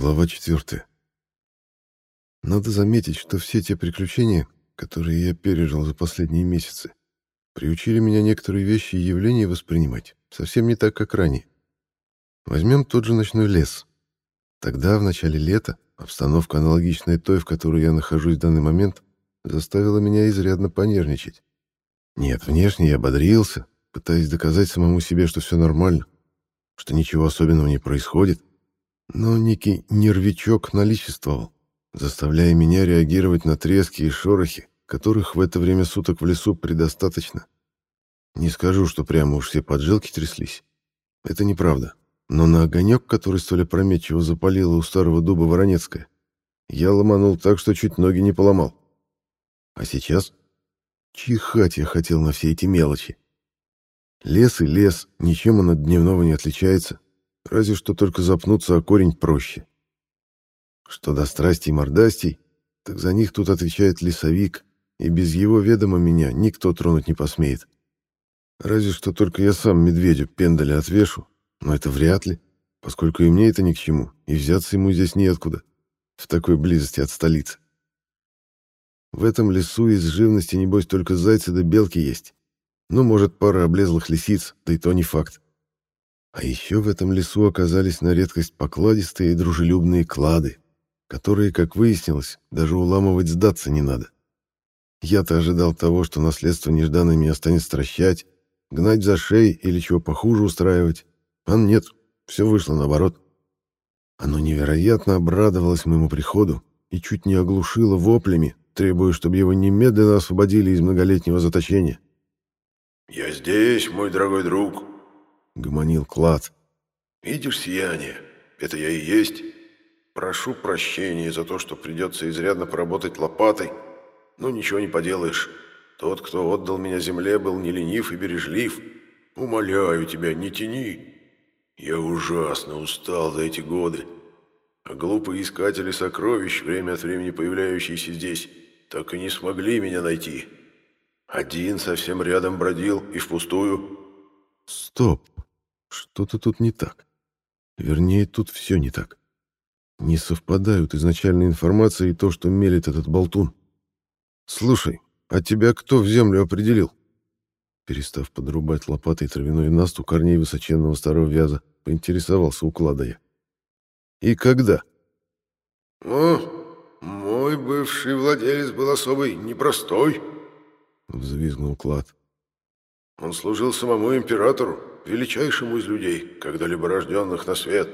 Глава 4. Надо заметить, что все те приключения, которые я пережил за последние месяцы, приучили меня некоторые вещи и явления воспринимать совсем не так, как ранее. Возьмем тот же ночной лес. Тогда, в начале лета, обстановка, аналогичная той, в которой я нахожусь в данный момент, заставила меня изрядно понервничать. Нет, внешне я бодрился, пытаясь доказать самому себе, что все нормально, что ничего особенного не происходит, но некий нервичок наличествовал, заставляя меня реагировать на трески и шорохи, которых в это время суток в лесу предостаточно. Не скажу, что прямо уж все поджилки тряслись. Это неправда. Но на огонек, который столь опрометчиво запалило у старого дуба Воронецкая, я ломанул так, что чуть ноги не поломал. А сейчас? Чихать я хотел на все эти мелочи. Лес и лес, ничем он от дневного не отличается, разве что только запнуться о корень проще. Что до страстей и мордастей, так за них тут отвечает лесовик, и без его ведома меня никто тронуть не посмеет. Разве что только я сам медведю пендаля отвешу, но это вряд ли, поскольку и мне это ни к чему, и взяться ему здесь неоткуда, в такой близости от столицы. В этом лесу из живности, небось, только зайцы да белки есть. Ну, может, пара облезлых лисиц, да и то не факт. А еще в этом лесу оказались на редкость покладистые и дружелюбные клады, которые, как выяснилось, даже уламывать сдаться не надо. Я-то ожидал того, что наследство нежданно меня станет стращать, гнать за шеей или чего похуже устраивать. А нет, все вышло наоборот. Оно невероятно обрадовалось моему приходу и чуть не оглушило воплями, требуя, чтобы его немедленно освободили из многолетнего заточения. «Я здесь, мой дорогой друг», — гомонил Клад. «Видишь сияние? Это я и есть. Прошу прощения за то, что придется изрядно поработать лопатой, но ничего не поделаешь. Тот, кто отдал меня земле, был не ленив и бережлив. Умоляю тебя, не тяни. Я ужасно устал за эти годы. А глупые искатели сокровищ, время от времени появляющиеся здесь, так и не смогли меня найти. Один совсем рядом бродил и впустую. Стоп. Что-то тут не так. Вернее, тут все не так. Не совпадают изначальная информация и то, что мелет этот болтун. Слушай, а тебя кто в землю определил? Перестав подрубать лопатой травяной наст у корней высоченного старого вяза, поинтересовался уклада я. И когда? О, мой бывший владелец был особый непростой, взвизгнул клад. Он служил самому императору, величайшему из людей, когда-либо рожденных на свет.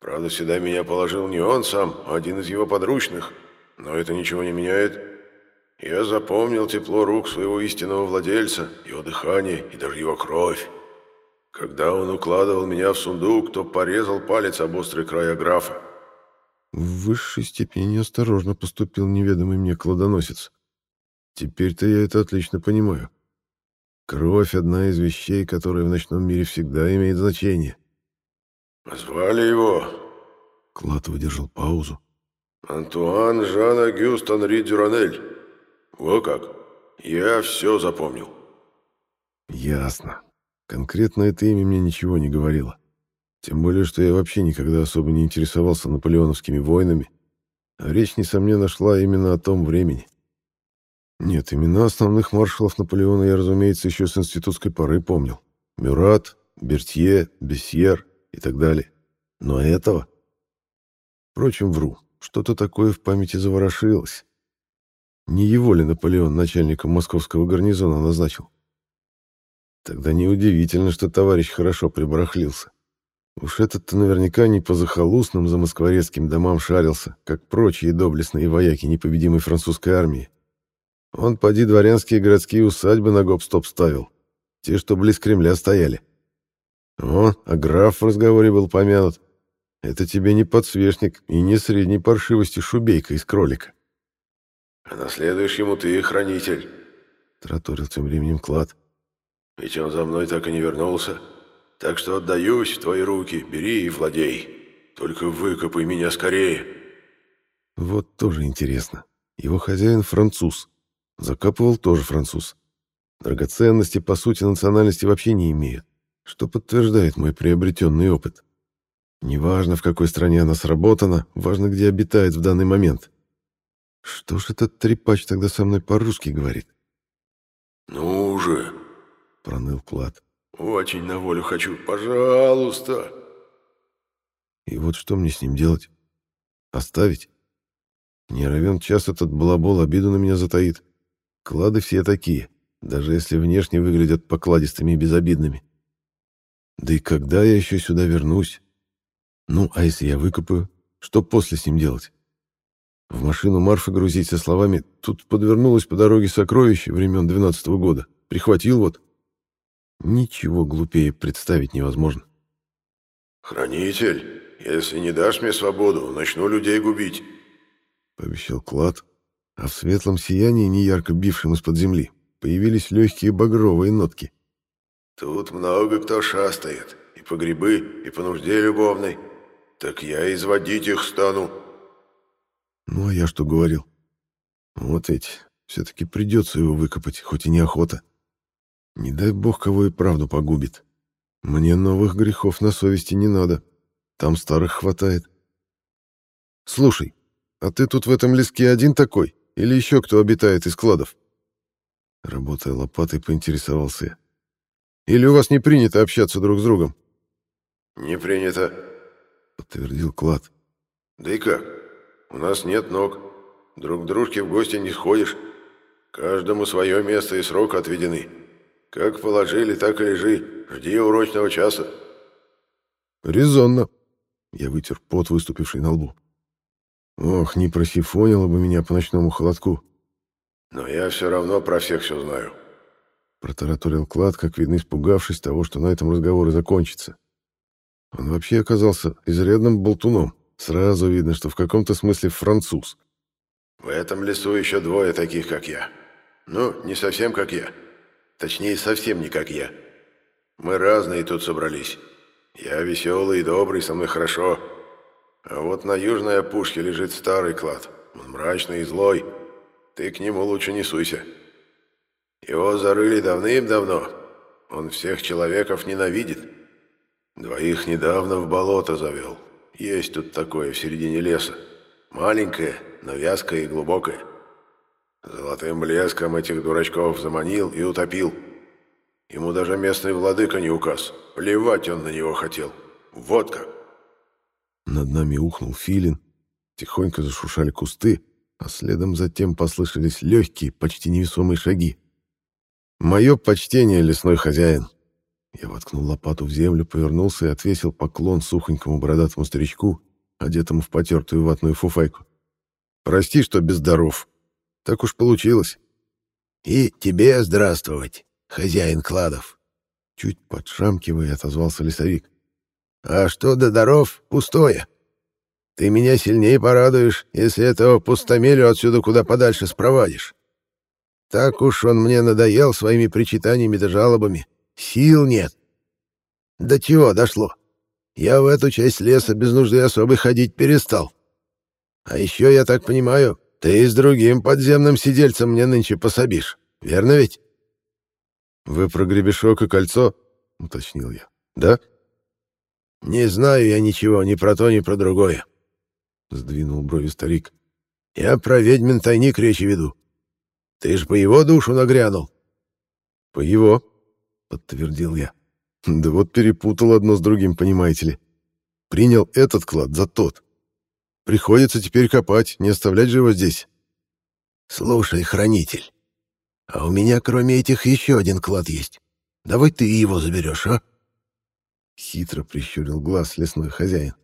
Правда, всегда меня положил не он сам, а один из его подручных, но это ничего не меняет. Я запомнил тепло рук своего истинного владельца, его дыхание и даже его кровь. Когда он укладывал меня в сундук, то порезал палец об острый край аграфа. В высшей степени неосторожно поступил неведомый мне кладоносец. Теперь-то я это отлично понимаю. Кровь — одна из вещей, которая в ночном мире всегда имеет значение. «Звали его...» Клад выдержал паузу. «Антуан Жан Агюст Анри Дюранель. Во как! Я все запомнил». «Ясно. Конкретно это имя мне ничего не говорило. Тем более, что я вообще никогда особо не интересовался наполеоновскими войнами, а речь, несомненно, шла именно о том времени. Нет, имена основных маршалов Наполеона я, разумеется, еще с институтской поры помнил. Мюрат, Бертье, Бессьер и так далее. Но этого... Впрочем, вру. Что-то такое в памяти заворошилось. Не его ли Наполеон начальником московского гарнизона назначил? Тогда неудивительно, что товарищ хорошо прибарахлился. Уж этот-то наверняка не по захолустным замоскворецким домам шарился, как прочие доблестные вояки непобедимой французской армии. Он, поди, дворянские городские усадьбы на гоп-стоп ставил. Те, что близ Кремля стояли. О, а граф в разговоре был помянут. Это тебе не подсвечник и не средней паршивости шубейка из кролика. А наследуешь ему ты, хранитель, — тараторил тем временем клад. Ведь он за мной так и не вернулся. Так что отдаюсь в твои руки, бери и владей. Только выкопай меня скорее. Вот тоже интересно. Его хозяин француз. Закапывал тоже француз. Драгоценности, по сути, национальности вообще не имеют, что подтверждает мой приобретенный опыт. Неважно, в какой стране она сработана, важно, где обитает в данный момент. Что ж этот трепач тогда со мной по-русски говорит? «Ну же!» — проныл Клад. «Очень на волю хочу, пожалуйста!» И вот что мне с ним делать? Оставить? Не равен час этот балабол обиду на меня затаит. Клады все такие, даже если внешне выглядят покладистыми и безобидными. Да и когда я еще сюда вернусь? Ну, а если я выкопаю, что после с ним делать? В машину Марфы грузить со словами «Тут подвернулось по дороге сокровище времен двенадцатого года. Прихватил вот». Ничего глупее представить невозможно. «Хранитель, если не дашь мне свободу, начну людей губить», — пообещал Клад, а в светлом сиянии, неярко бившем из-под земли, появились легкие багровые нотки. «Тут много кто шастает, и по грибы, и по нужде любовной. Так я изводить их стану». Ну, а я что говорил? Вот ведь, все-таки придется его выкопать, хоть и неохота. Не дай бог, кого и правду погубит. Мне новых грехов на совести не надо. Там старых хватает. Слушай, а ты тут в этом леске один такой? Или еще кто обитает из кладов? Работая лопатой, поинтересовался я. Или у вас не принято общаться друг с другом? Не принято, подтвердил клад. Да и как? У нас нет ног. Друг к дружке в гости не сходишь. Каждому свое место и срок отведены. Как положили, так и лежи. Жди урочного часа. Резонно. Я вытер пот, выступивший на лбу. Ох, не просифонило бы меня по ночному холодку. Но я все равно про всех все знаю. Протараторил Клад, как видно, испугавшись того, что на этом разговор и закончится. Он вообще оказался изрядным болтуном. Сразу видно, что в каком-то смысле француз. В этом лесу еще двое таких, как я. Ну, не совсем как я. Точнее, совсем не как я. Мы разные тут собрались. Я веселый и добрый, со мной хорошо. А вот на южной опушке лежит старый клад. Он мрачный и злой. Ты к нему лучше не суйся. Его зарыли давным-давно. Он всех человеков ненавидит. Двоих недавно в болото завел. Есть тут такое в середине леса. Маленькое, но вязкое и глубокое. Золотым блеском этих дурачков заманил и утопил. Ему даже местный владыка не указ. Плевать он на него хотел. Вот как. Над нами ухнул филин. Тихонько зашушали кусты, а следом затем послышались легкие, почти невесомые шаги. «Мое почтение, лесной хозяин!» Я воткнул лопату в землю, повернулся и отвесил поклон сухонькому бородатому старичку, одетому в потертую ватную фуфайку. «Прости, что без даров. Так уж получилось». «И тебе здравствовать, хозяин кладов!» Чуть подшамкивая, отозвался лесовик. «А что до даров, пустое. Ты меня сильнее порадуешь, если этого пустомелю отсюда куда подальше спровадишь. Так уж он мне надоел своими причитаниями да жалобами. Сил нет. До чего дошло? Я в эту часть леса без нужды особой ходить перестал. А еще, я так понимаю, ты с другим подземным сидельцем мне нынче пособишь. Верно ведь? Вы про гребешок и кольцо? Уточнил я. Да? Не знаю я ничего ни про то, ни про другое. Сдвинул брови старик. Я про ведьмин тайник речи веду. Ты ж по его душу нагрянул. По его, подтвердил я. Да вот перепутал одно с другим, понимаете ли. Принял этот клад за тот. Приходится теперь копать, не оставлять же его здесь. Слушай, хранитель, а у меня кроме этих еще один клад есть. Давай ты его заберешь, а? Хитро прищурил глаз лесной хозяин.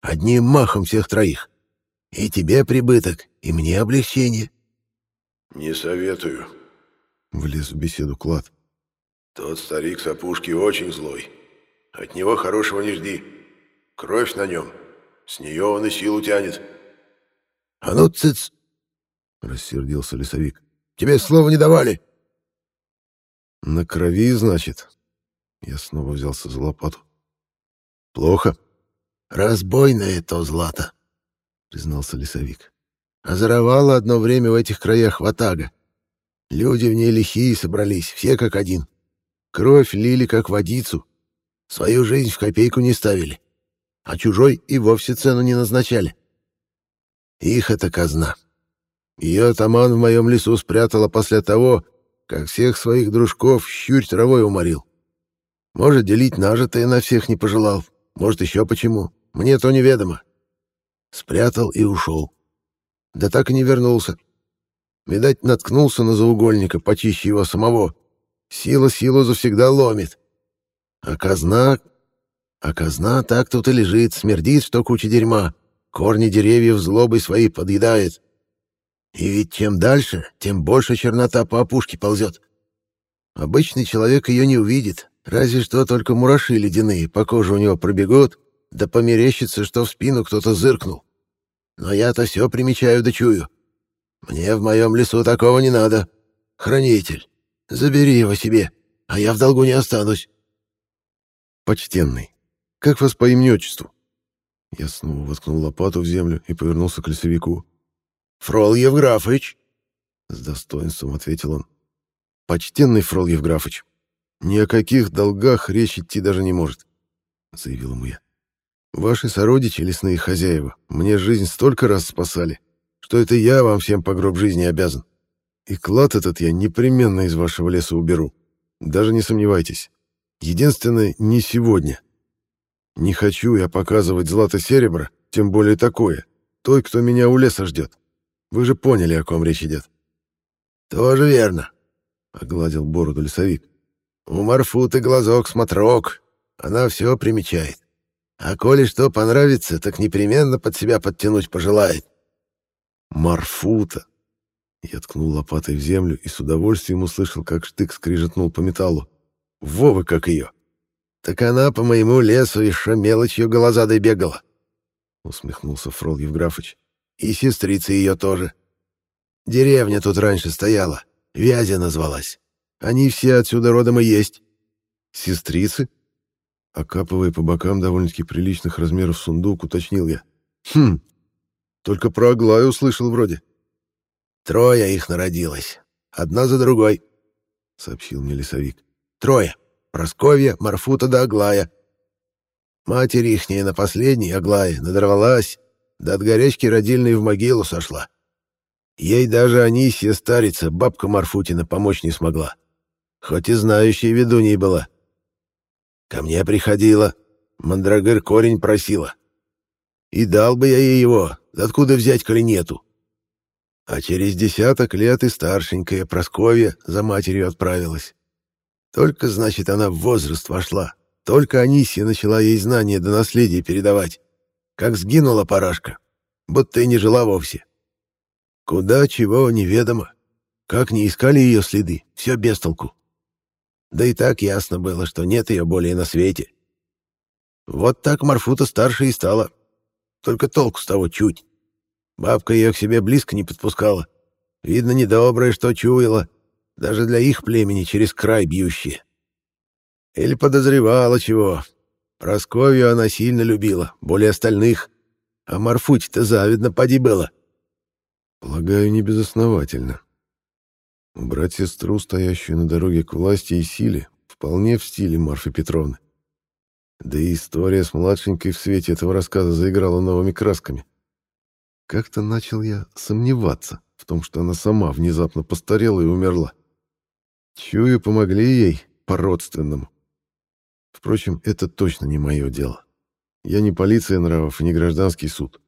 Одним махом всех троих. И тебе прибыток, и мне облегчение. Не советую. Влез в беседу клад. Тот старик с опушки очень злой. От него хорошего не жди. Кровь на нем. С нее он и силу тянет. — А ну, цыц! — рассердился лесовик. — Тебе слова не давали. — На крови, значит? Я снова взялся за лопату. — Плохо. — Разбойное то злато, — признался лесовик. — Озоровало одно время в этих краях ватага. Люди в ней лихие собрались, все как один. Кровь лили, как водицу. Свою жизнь в копейку не ставили. а чужой и вовсе цену не назначали. Их это казна. Ее атаман в моем лесу спрятала после того, как всех своих дружков щурь травой уморил. Может, делить нажитое на всех не пожелал, может, еще почему. Мне то неведомо. Спрятал и ушел. Да так и не вернулся. Видать, наткнулся на заугольника, почище его самого. Сила силу завсегда ломит. А казна... А казна так тут и лежит, смердит, что куча дерьма. Корни деревьев злобой своей подъедает. И ведь чем дальше, тем больше чернота по опушке ползет. Обычный человек ее не увидит, разве что только мураши ледяные по коже у него пробегут, да померещится, что в спину кто-то зыркнул. Но я-то все примечаю да чую. Мне в моем лесу такого не надо. Хранитель, забери его себе, а я в долгу не останусь. Почтенный, как вас по имени-отчеству? Я снова воткнул лопату в землю и повернулся к лесовику. «Фрол Евграфович!» — с достоинством ответил он. «Почтенный Фрол Евграфович, ни о каких долгах речь идти даже не может», — заявил ему я. «Ваши сородичи, лесные хозяева, мне жизнь столько раз спасали, что это я вам всем по гроб жизни обязан. И клад этот я непременно из вашего леса уберу. Даже не сомневайтесь. Единственное, не сегодня. Не хочу я показывать злато-серебро, тем более такое, той, кто меня у леса ждет. Вы же поняли, о ком речь идет. Тоже верно, огладил бороду лесовик. У Марфуты глазок смотрок, она все примечает. А коли что понравится, так непременно под себя подтянуть пожелает. Марфута. Я ткнул лопатой в землю и с удовольствием услышал, как штык скрижетнул по металлу. Вова, как ее. Так она по моему лесу еще мелочью глазадой бегала. Усмехнулся Фрол Евграфович. И сестрица ее тоже. Деревня тут раньше стояла, Вязя назвалась. Они все отсюда родом и есть. Сестрицы? Окапывая по бокам довольно-таки приличных размеров сундук, уточнил я. Хм, только про Аглаю услышал вроде. Трое их народилось. Одна за другой, — сообщил мне лесовик. Трое. Просковья, Марфута да Аглая. Матерь ихняя на последней, Аглая, надорвалась, да от горячки родильной в могилу сошла. Ей даже Анисия старица, бабка Марфутина, помочь не смогла. Хоть и знающей ведуньей была. Ко мне приходила, мандрагыр корень просила. И дал бы я ей его, откуда взять, коли нету. А через десяток лет и старшенькая Просковья за матерью отправилась. Только, значит, она в возраст вошла. Только Анисия начала ей знания до наследия передавать. Как сгинула парашка, будто и не жила вовсе. Куда, чего, неведомо. Как не искали ее следы, все без толку. Да и так ясно было, что нет ее более на свете. Вот так Марфута старше и стала. Только толку с того чуть. Бабка ее к себе близко не подпускала. Видно, недоброе, что чуяла. Даже для их племени через край бьющие. Или подозревала чего, Просковью она сильно любила, более остальных. А Марфуть-то завидно поди было. Полагаю, не безосновательно. Убрать сестру, стоящую на дороге к власти и силе, вполне в стиле Марфы Петровны. Да и история с младшенькой в свете этого рассказа заиграла новыми красками. Как-то начал я сомневаться в том, что она сама внезапно постарела и умерла. Чую, помогли ей по-родственному. Впрочем, это точно не мое дело. Я не полиция нравов и не гражданский суд.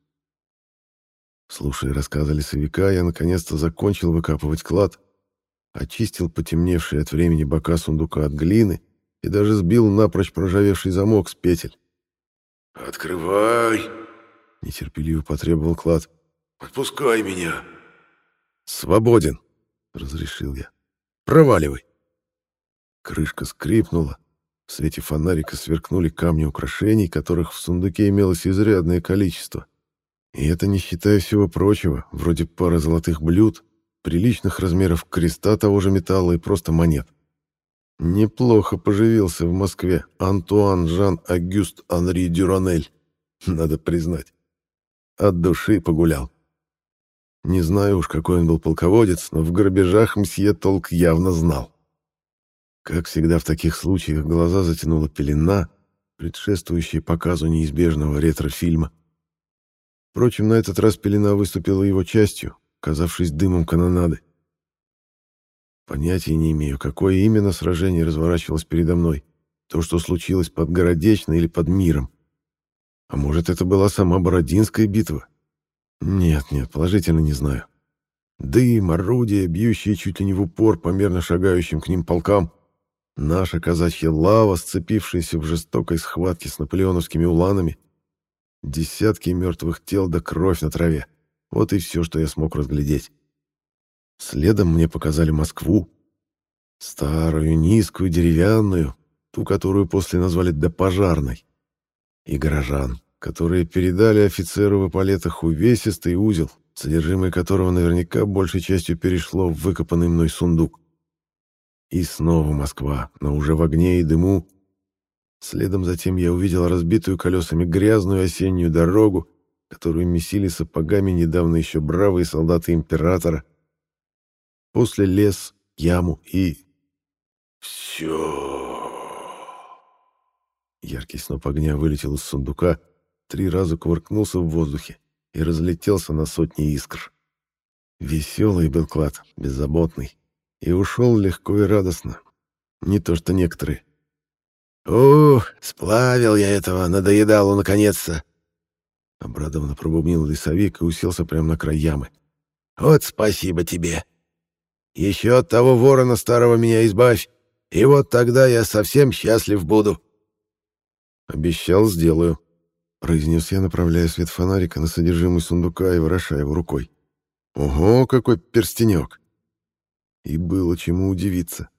Слушая рассказы лесовика, я наконец-то закончил выкапывать клад, очистил потемневшие от времени бока сундука от глины и даже сбил напрочь проржавевший замок с петель. «Открывай!» — нетерпеливо потребовал клад. «Отпускай меня!» «Свободен!» — разрешил я. «Проваливай!» Крышка скрипнула, в свете фонарика сверкнули камни украшений, которых в сундуке имелось изрядное количество. И это не считая всего прочего, вроде пары золотых блюд, приличных размеров креста того же металла и просто монет. Неплохо поживился в Москве Антуан Жан-Агюст Анри Дюранель, надо признать. От души погулял. Не знаю уж, какой он был полководец, но в грабежах мсье толк явно знал. Как всегда в таких случаях глаза затянула пелена, предшествующее показу неизбежного ретро-фильма. Впрочем, на этот раз пелена выступила его частью, казавшись дымом канонады. Понятия не имею, какое именно сражение разворачивалось передо мной. То, что случилось под Городечно или под Миром. А может, это была сама Бородинская битва? Нет, нет, положительно не знаю. Дым, орудия, бьющие чуть ли не в упор по мерно шагающим к ним полкам. Наша казачья лава, сцепившаяся в жестокой схватке с наполеоновскими уланами. Десятки мертвых тел да кровь на траве. Вот и все, что я смог разглядеть. Следом мне показали Москву. Старую, низкую, деревянную, ту, которую после назвали «допожарной». И горожан, которые передали офицеру в эполетах увесистый узел, содержимое которого наверняка большей частью перешло в выкопанный мной сундук. И снова Москва, но уже в огне и дыму. Следом затем я увидел разбитую колесами грязную осеннюю дорогу, которую месили сапогами недавно еще бравые солдаты императора. После лес, яму и... Все. Яркий сноп огня вылетел из сундука, три раза кувыркнулся в воздухе и разлетелся на сотни искр. Веселый был клад, беззаботный, и ушел легко и радостно. Не то что некоторые. «Ух, сплавил я этого, надоедалу наконец-то!» Обрадованно пробубнил лесовик и уселся прямо на край ямы. «Вот спасибо тебе! Еще от того ворона старого меня избавь, и вот тогда я совсем счастлив буду!» «Обещал, сделаю», произнес я, направляя свет фонарика на содержимое сундука и ворошая его рукой. «Ого, какой перстенек!» И было чему удивиться.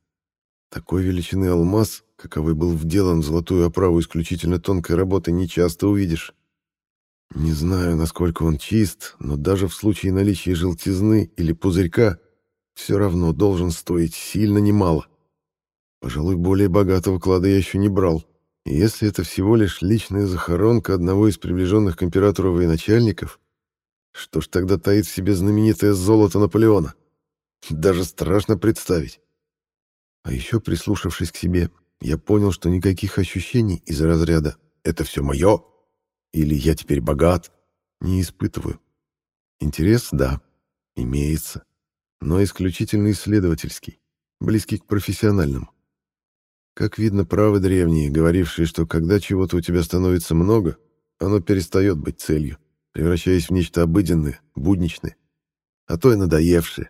Такой величины алмаз, каковой был вделан в золотую оправу исключительно тонкой работы, не часто увидишь. Не знаю, насколько он чист, но даже в случае наличия желтизны или пузырька все равно должен стоить сильно немало. Пожалуй, более богатого клада я еще не брал. И если это всего лишь личная захоронка одного из приближенных к императору военачальников, что ж тогда таит в себе знаменитое золото Наполеона? Даже страшно представить. А еще прислушавшись к себе, я понял, что никаких ощущений из разряда «это все мое» или «я теперь богат» не испытываю. Интерес, да, имеется, но исключительно исследовательский, близкий к профессиональному. Как видно, правы древние, говорившие, что когда чего-то у тебя становится много, оно перестает быть целью, превращаясь в нечто обыденное, будничное, а то и надоевшее.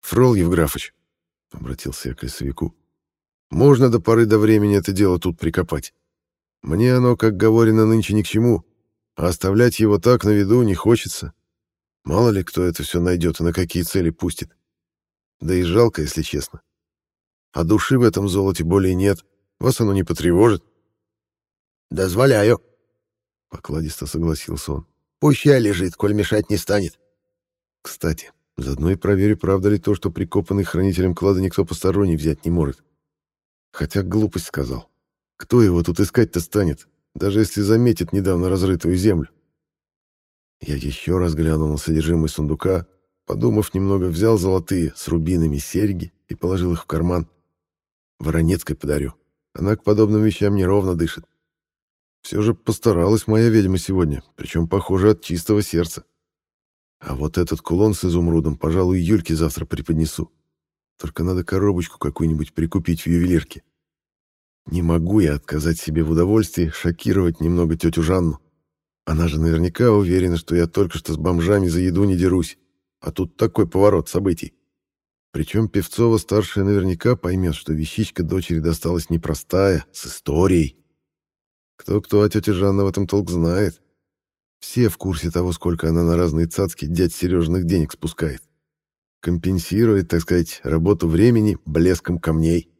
«Фрол Евграфович», — обратился я к лесовику, — «можно до поры до времени это дело тут прикопать. Мне оно, как говорено, нынче ни к чему, а оставлять его так на виду не хочется. Мало ли кто это все найдет и на какие цели пустит. Да и жалко, если честно. А души в этом золоте более нет. Вас оно не потревожит. «Дозволяю», — покладисто согласился он. «Пущай лежит, коль мешать не станет». «Кстати, заодно и проверю, правда ли то, что прикопанный хранителем клада никто посторонний взять не может. Хотя глупость сказал. Кто его тут искать-то станет, даже если заметит недавно разрытую землю?» Я еще раз глянул на содержимое сундука, подумав немного, взял золотые с рубинами серьги и положил их в карман. Воронецкой подарю. Она к подобным вещам неровно дышит. Все же постаралась моя ведьма сегодня, причем, похоже, от чистого сердца. А вот этот кулон с изумрудом, пожалуй, Юльке завтра преподнесу. Только надо коробочку какую-нибудь прикупить в ювелирке. Не могу я отказать себе в удовольствии шокировать немного тетю Жанну. Она же наверняка уверена, что я только что с бомжами за еду не дерусь. А тут такой поворот событий. Причем Певцова-старшая наверняка поймет, что вещичка дочери досталась непростая, с историей. Кто-кто, а тетя Жанна в этом толк знает. Все в курсе того, сколько она на разные цацки дядь Сережных денег спускает. Компенсирует, так сказать, работу времени блеском камней.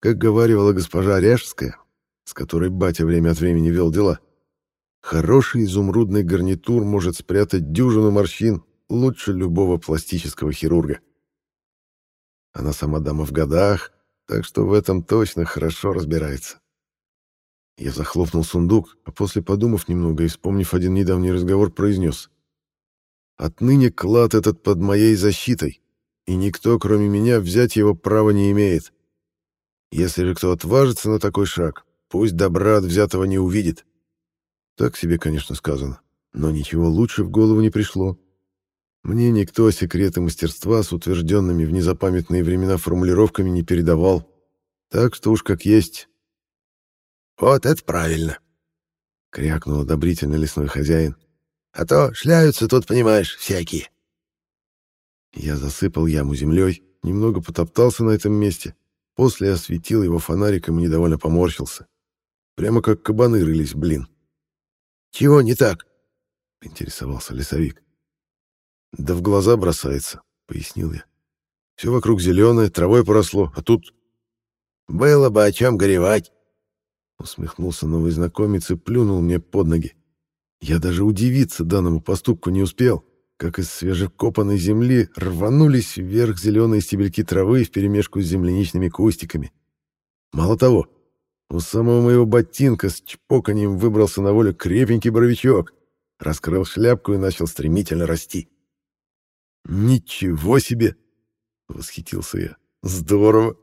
Как говаривала госпожа Ряжская, с которой батя время от времени вел дела, хороший изумрудный гарнитур может спрятать дюжину морщин лучше любого пластического хирурга. Она сама дама в годах, так что в этом точно хорошо разбирается. Я захлопнул сундук, а после, подумав немного и вспомнив один недавний разговор, произнес. «Отныне клад этот под моей защитой, и никто, кроме меня, взять его права не имеет. Если же кто отважится на такой шаг, пусть добра от взятого не увидит. Так себе, конечно, сказано, но ничего лучше в голову не пришло. Мне никто секреты мастерства с утвержденными в незапамятные времена формулировками не передавал. Так что уж как есть. «Вот это правильно!» — крякнул одобрительно лесной хозяин. «А то шляются тут, понимаешь, всякие». Я засыпал яму землей, немного потоптался на этом месте, после осветил его фонариком и недовольно поморщился. Прямо как кабаны рылись, блин. «Чего не так?» — интересовался лесовик. «Да в глаза бросается», — пояснил я. «Все вокруг зеленое, травой поросло, а тут...» «Было бы о чем горевать», — усмехнулся новый знакомец и плюнул мне под ноги. Я даже удивиться данному поступку не успел, как из свежекопанной земли рванулись вверх зеленые стебельки травы вперемешку с земляничными кустиками. Мало того, у самого моего ботинка с чпоканьем выбрался на волю крепенький боровичок, раскрыл шляпку и начал стремительно расти. «Ничего себе!» — восхитился я. «Здорово!»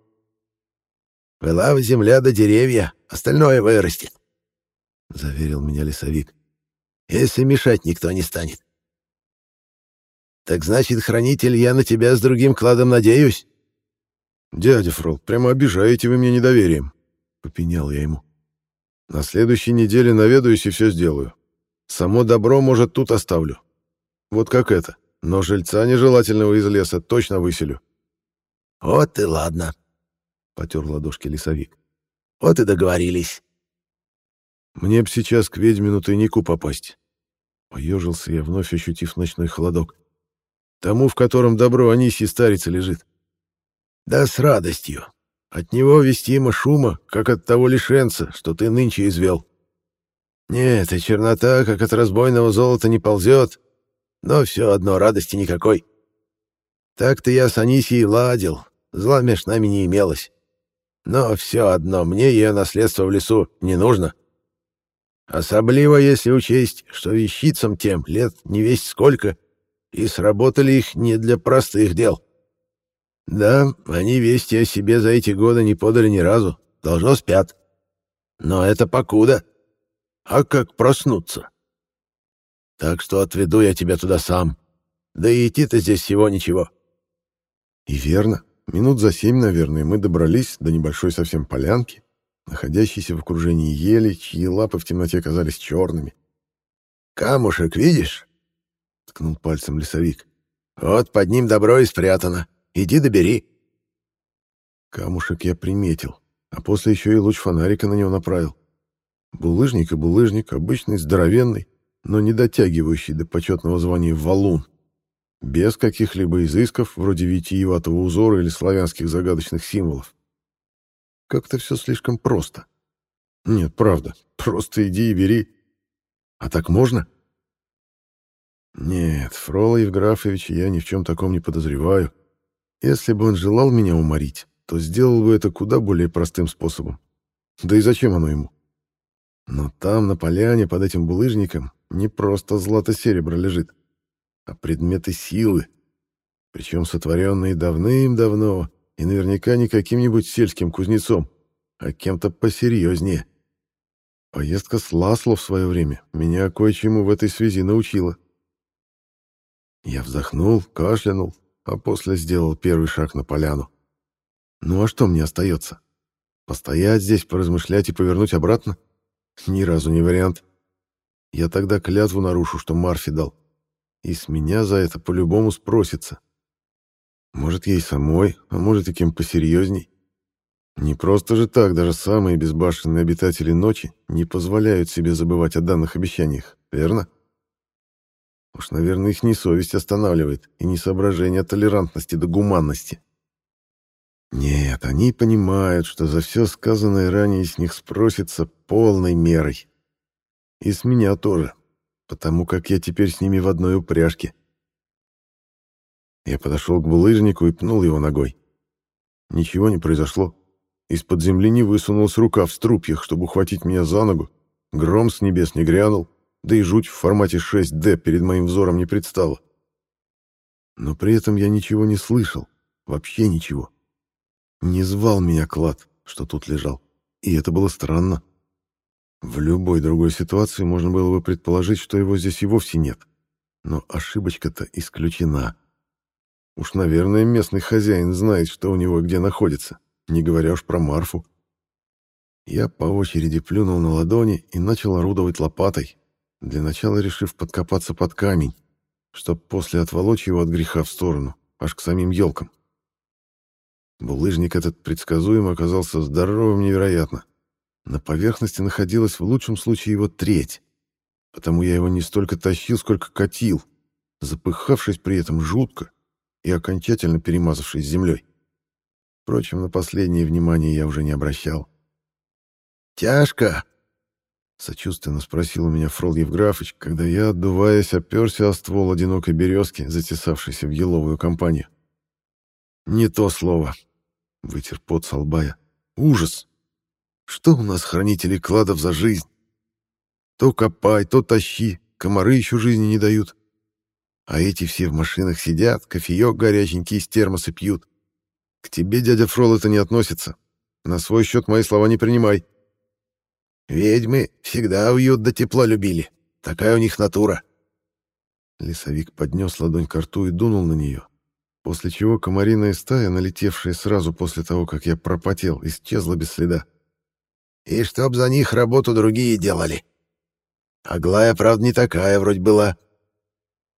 «Была бы земля до деревья, остальное вырастет», — заверил меня лесовик. «Если мешать никто не станет». «Так значит, хранитель, я на тебя с другим кладом надеюсь?» «Дядя Фрол, прямо обижаете вы меня недоверием», — попенял я ему. «На следующей неделе наведаюсь и все сделаю. Само добро, может, тут оставлю. Вот как это. Но жильца нежелательного из леса точно выселю. — Вот и ладно, — потер ладошки лесовик. — Вот и договорились. — Мне б сейчас к ведьмину тайнику попасть. Поежился я, вновь ощутив ночной холодок. Тому, в котором добро Анисии старица лежит. — Да с радостью. От него вестимо шума, как от того лишенца, что ты нынче извел. Нет, и чернота, как от разбойного золота, не ползет, но все одно радости никакой. Так-то я с Анисией ладил, зла меж нами не имелось. Но все одно мне ее наследство в лесу не нужно. Особливо, если учесть, что вещицам тем лет не весть сколько, и сработали их не для простых дел. Да, они вести о себе за эти годы не подали ни разу, должно спят. Но это покуда. А как проснуться? Так что отведу я тебя туда сам. Да и идти-то здесь всего ничего. И верно. Минут за семь, наверное, мы добрались до небольшой совсем полянки, находящейся в окружении ели, чьи лапы в темноте казались черными. «Камушек видишь?» — ткнул пальцем лесовик. «Вот под ним добро и спрятано. Иди добери». Камушек я приметил, а после еще и луч фонарика на него направил. Булыжник и булыжник, обычный, здоровенный, но не дотягивающий до почетного звания валун. Без каких-либо изысков, вроде витиеватого узора или славянских загадочных символов. Как-то все слишком просто. Нет, правда, просто иди и бери. А так можно? Нет, Фрола Евграфовича я ни в чем таком не подозреваю. Если бы он желал меня уморить, то сделал бы это куда более простым способом. Да и зачем оно ему? Но там, на поляне, под этим булыжником, не просто злато-серебро лежит, а предметы силы, причем сотворенные давным-давно и наверняка не каким-нибудь сельским кузнецом, а кем-то посерьезнее. Поездка с Ласло в свое время меня кое-чему в этой связи научила. Я вздохнул, кашлянул, а после сделал первый шаг на поляну. Ну а что мне остается? Постоять здесь, поразмышлять и повернуть обратно? Ни разу не вариант. Я тогда клятву нарушу, что Марфи дал. И с меня за это по-любому спросится. Может, ей самой, а может и кем посерьезней. Не просто же так даже самые безбашенные обитатели ночи не позволяют себе забывать о данных обещаниях, верно? Уж, наверное, их не совесть останавливает, и не соображение толерантности да гуманности. Нет, они понимают, что за все сказанное ранее с них спросится полной мерой. И с меня тоже, потому как я теперь с ними в одной упряжке. Я подошел к булыжнику и пнул его ногой. Ничего не произошло. Из-под земли не высунулась рука в струпьях, чтобы ухватить меня за ногу. Гром с небес не грянул, да и жуть в формате 6D перед моим взором не предстала. Но при этом я ничего не слышал, вообще ничего. Не звал меня клад, что тут лежал. И это было странно, В любой другой ситуации можно было бы предположить, что его здесь и вовсе нет. Но ошибочка-то исключена. Уж, наверное, местный хозяин знает, что у него где находится, не говоря уж про Марфу. Я по очереди плюнул на ладони и начал орудовать лопатой, для начала решив подкопаться под камень, чтоб после отволочь его от греха в сторону, аж к самим елкам. Булыжник этот предсказуемо оказался здоровым невероятно. На поверхности находилась в лучшем случае его треть, потому я его не столько тащил, сколько катил, запыхавшись при этом жутко и окончательно перемазавшись землей. Впрочем, на последнее внимание я уже не обращал. «Тяжко?» — сочувственно спросил у меня Фрол Евграфович, когда я, отдуваясь, оперся о ствол одинокой березки, затесавшейся в еловую компанию. «Не то слово», — вытер пот со лба «Ужас! Что у нас, хранители кладов, за жизнь? То копай, то тащи, комары еще жизни не дают. А эти все в машинах сидят, кофеек горяченький из термоса пьют. К тебе, дядя Фрол, это не относится. На свой счет мои слова не принимай. Ведьмы всегда уют да тепло любили. Такая у них натура. Лесовик поднес ладонь к рту и дунул на нее, после чего комариная стая, налетевшая сразу после того, как я пропотел, исчезла без следа. И чтоб за них работу другие делали. Аглая, правда, не такая вроде была.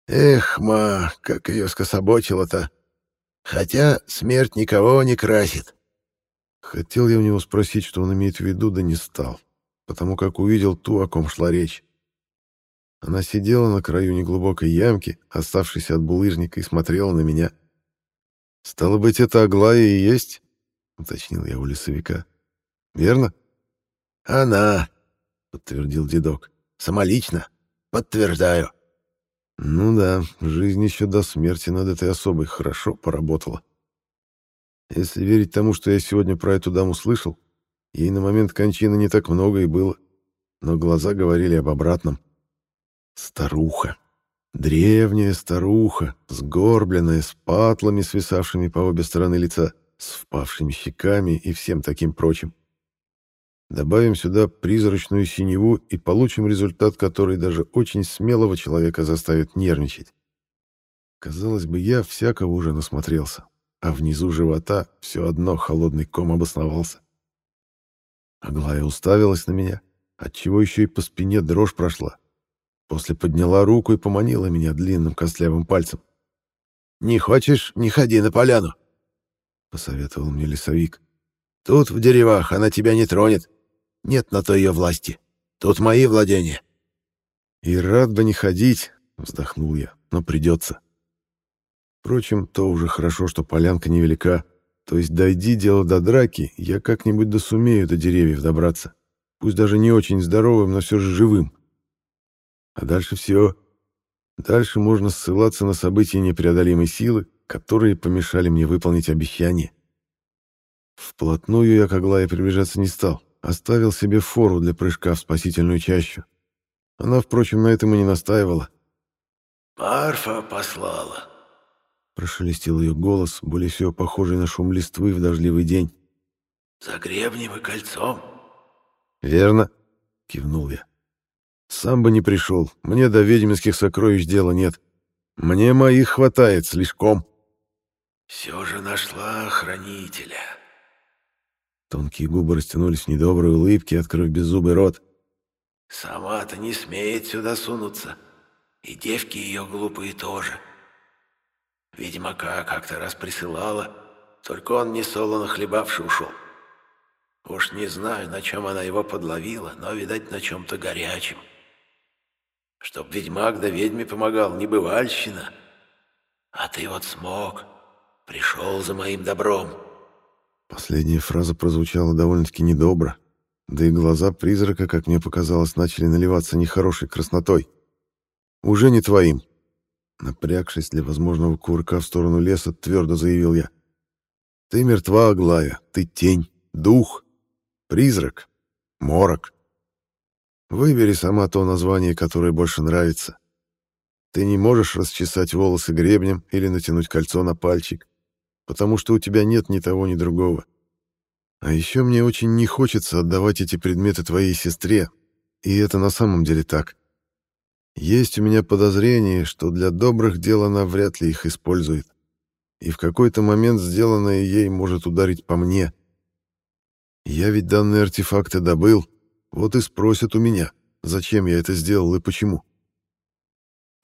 Эх, ма, как ее скособочило-то. Хотя смерть никого не красит. Хотел я у него спросить, что он имеет в виду, да не стал, потому как увидел ту, о ком шла речь. Она сидела на краю неглубокой ямки, оставшейся от булыжника, и смотрела на меня. «Стало быть, это Аглая и есть?» — уточнил я у лесовика. «Верно?» «Она», — подтвердил дедок. «Самолично. Подтверждаю». Ну да, жизнь еще до смерти над этой особой хорошо поработала. Если верить тому, что я сегодня про эту даму слышал, ей на момент кончины не так много и было, но глаза говорили об обратном. Старуха. Древняя старуха, сгорбленная, с патлами, свисавшими по обе стороны лица, с впавшими щеками и всем таким прочим. Добавим сюда призрачную синеву и получим результат, который даже очень смелого человека заставит нервничать. Казалось бы, я всякого уже насмотрелся, а внизу живота все одно холодный ком обосновался. Аглая уставилась на меня, отчего еще и по спине дрожь прошла. После подняла руку и поманила меня длинным костлявым пальцем. «Не хочешь, не ходи на поляну», — посоветовал мне лесовик. «Тут, в деревах, она тебя не тронет. Нет на то ее власти. Тут мои владения. И рад бы не ходить, вздохнул я, но придется. Впрочем, то уже хорошо, что полянка невелика. То есть, дойди дело до драки, я как-нибудь досумею до деревьев добраться. Пусть даже не очень здоровым, но все же живым. А дальше все. Дальше можно ссылаться на события непреодолимой силы, которые помешали мне выполнить обещание. Вплотную я к Аглае приближаться не стал. Оставил себе фору для прыжка в спасительную чащу. Она, впрочем, на этом и не настаивала. «Марфа послала», — прошелестел ее голос, более всего похожий на шум листвы в дождливый день. «За гребнем и кольцом». «Верно», — кивнул я. «Сам бы не пришел. Мне до ведьминских сокровищ дела нет. Мне моих хватает слишком». «Все же нашла хранителя», Тонкие губы растянулись в недоброй улыбке, открыв беззубый рот. «Сама-то не смеет сюда сунуться. И девки ее глупые тоже. Ведьмака как-то раз присылала, только он не солоно хлебавший ушел. Уж не знаю, на чем она его подловила, но, видать, на чем-то горячем. Чтоб ведьмак да ведьме помогал, не бывальщина. А ты вот смог, пришел за моим добром». Последняя фраза прозвучала довольно-таки недобро, да и глаза призрака, как мне показалось, начали наливаться нехорошей краснотой. «Уже не твоим», — напрягшись для возможного курка в сторону леса, твердо заявил я. «Ты мертва, Аглая, ты тень, дух, призрак, морок. Выбери сама то название, которое больше нравится. Ты не можешь расчесать волосы гребнем или натянуть кольцо на пальчик потому что у тебя нет ни того, ни другого. А еще мне очень не хочется отдавать эти предметы твоей сестре, И это на самом деле так. Есть у меня подозрение, что для добрых дел она вряд ли их использует. И в какой-то момент сделанное ей может ударить по мне. Я ведь данные артефакты добыл, вот и спросят у меня, зачем я это сделал и почему.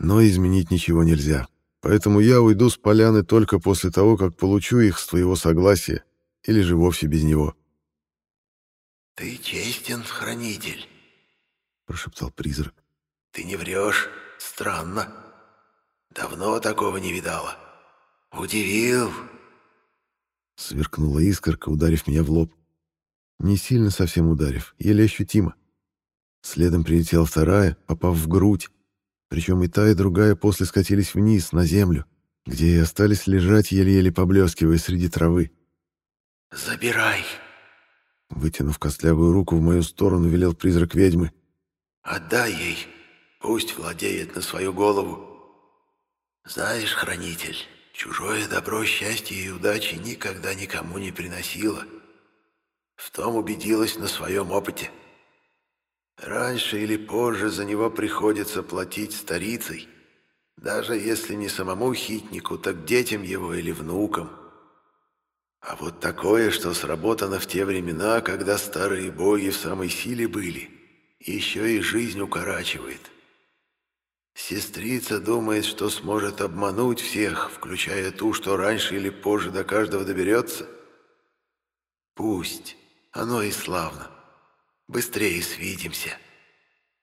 Но изменить ничего нельзя. Поэтому я уйду с поляны только после того, как получу их с твоего согласия, или же вовсе без него. «Ты честен, хранитель», — прошептал призрак. «Ты не врешь? Странно. Давно такого не видала. Удивил». Сверкнула искорка, ударив меня в лоб. Не сильно совсем ударив, еле ощутимо. Следом прилетела вторая, попав в грудь. Причем и та, и другая после скатились вниз, на землю, где и остались лежать, еле-еле поблескивая среди травы. «Забирай!» Вытянув костлявую руку в мою сторону, велел призрак ведьмы. «Отдай ей, пусть владеет на свою голову. Знаешь, хранитель, чужое добро, счастье и удачи никогда никому не приносило. В том убедилась на своем опыте». Раньше или позже за него приходится платить старицей, даже если не самому хитнику, так детям его или внукам. А вот такое, что сработано в те времена, когда старые боги в самой силе были, еще и жизнь укорачивает. Сестрица думает, что сможет обмануть всех, включая ту, что раньше или позже до каждого доберется. Пусть, оно и славно. Быстрее свидимся.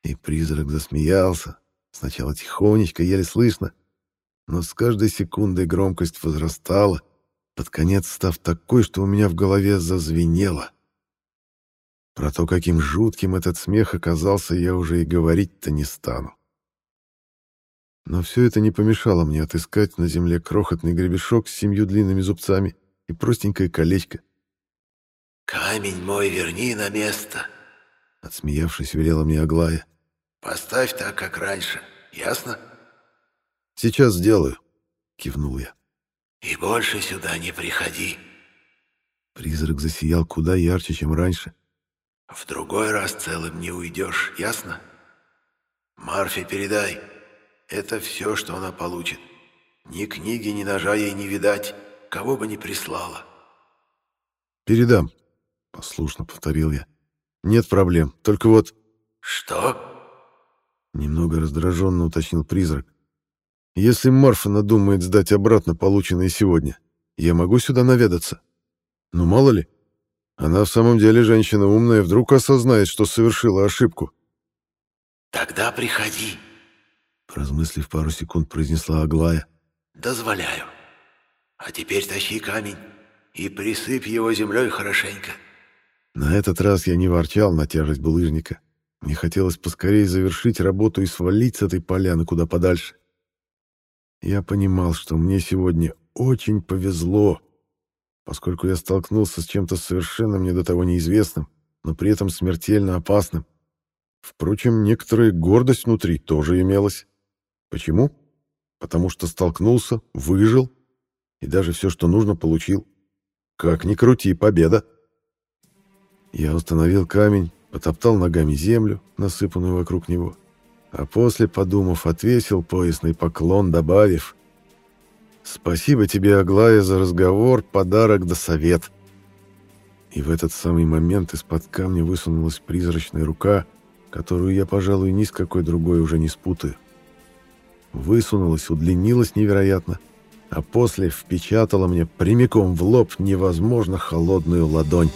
И призрак засмеялся. Сначала тихонечко, еле слышно, но с каждой секундой громкость возрастала, под конец став такой, что у меня в голове зазвенело. Про то, каким жутким этот смех оказался, я уже и говорить-то не стану. Но все это не помешало мне отыскать на земле крохотный гребешок с семью длинными зубцами и простенькое колечко. «Камень мой верни на место!» Отсмеявшись, велела мне Аглая. «Поставь так, как раньше. Ясно?» «Сейчас сделаю», — кивнул я. «И больше сюда не приходи». Призрак засиял куда ярче, чем раньше. «В другой раз целым не уйдешь, ясно? Марфе передай. Это все, что она получит. Ни книги, ни ножа ей не видать, кого бы ни прислала». «Передам», — послушно повторил я. Нет проблем. Только вот... Что? Немного раздраженно уточнил призрак. Если Марфа надумает сдать обратно полученное сегодня, я могу сюда наведаться? Ну, мало ли. Она в самом деле женщина умная, вдруг осознает, что совершила ошибку. Тогда приходи. Поразмыслив пару секунд, произнесла Аглая. Дозволяю. А теперь тащи камень и присыпь его землей хорошенько. На этот раз я не ворчал на тяжесть булыжника. Мне хотелось поскорее завершить работу и свалить с этой поляны куда подальше. Я понимал, что мне сегодня очень повезло, поскольку я столкнулся с чем-то совершенно мне до того неизвестным, но при этом смертельно опасным. Впрочем, некоторая гордость внутри тоже имелась. Почему? Потому что столкнулся, выжил и даже все, что нужно, получил. Как ни крути, победа. Я установил камень, потоптал ногами землю, насыпанную вокруг него, а после, подумав, отвесил поясный поклон, добавив «Спасибо тебе, Аглая, за разговор, подарок да совет». И в этот самый момент из-под камня высунулась призрачная рука, которую я, пожалуй, ни с какой другой уже не спутаю. Высунулась, удлинилась невероятно, а после впечатала мне прямиком в лоб невозможно холодную ладонь.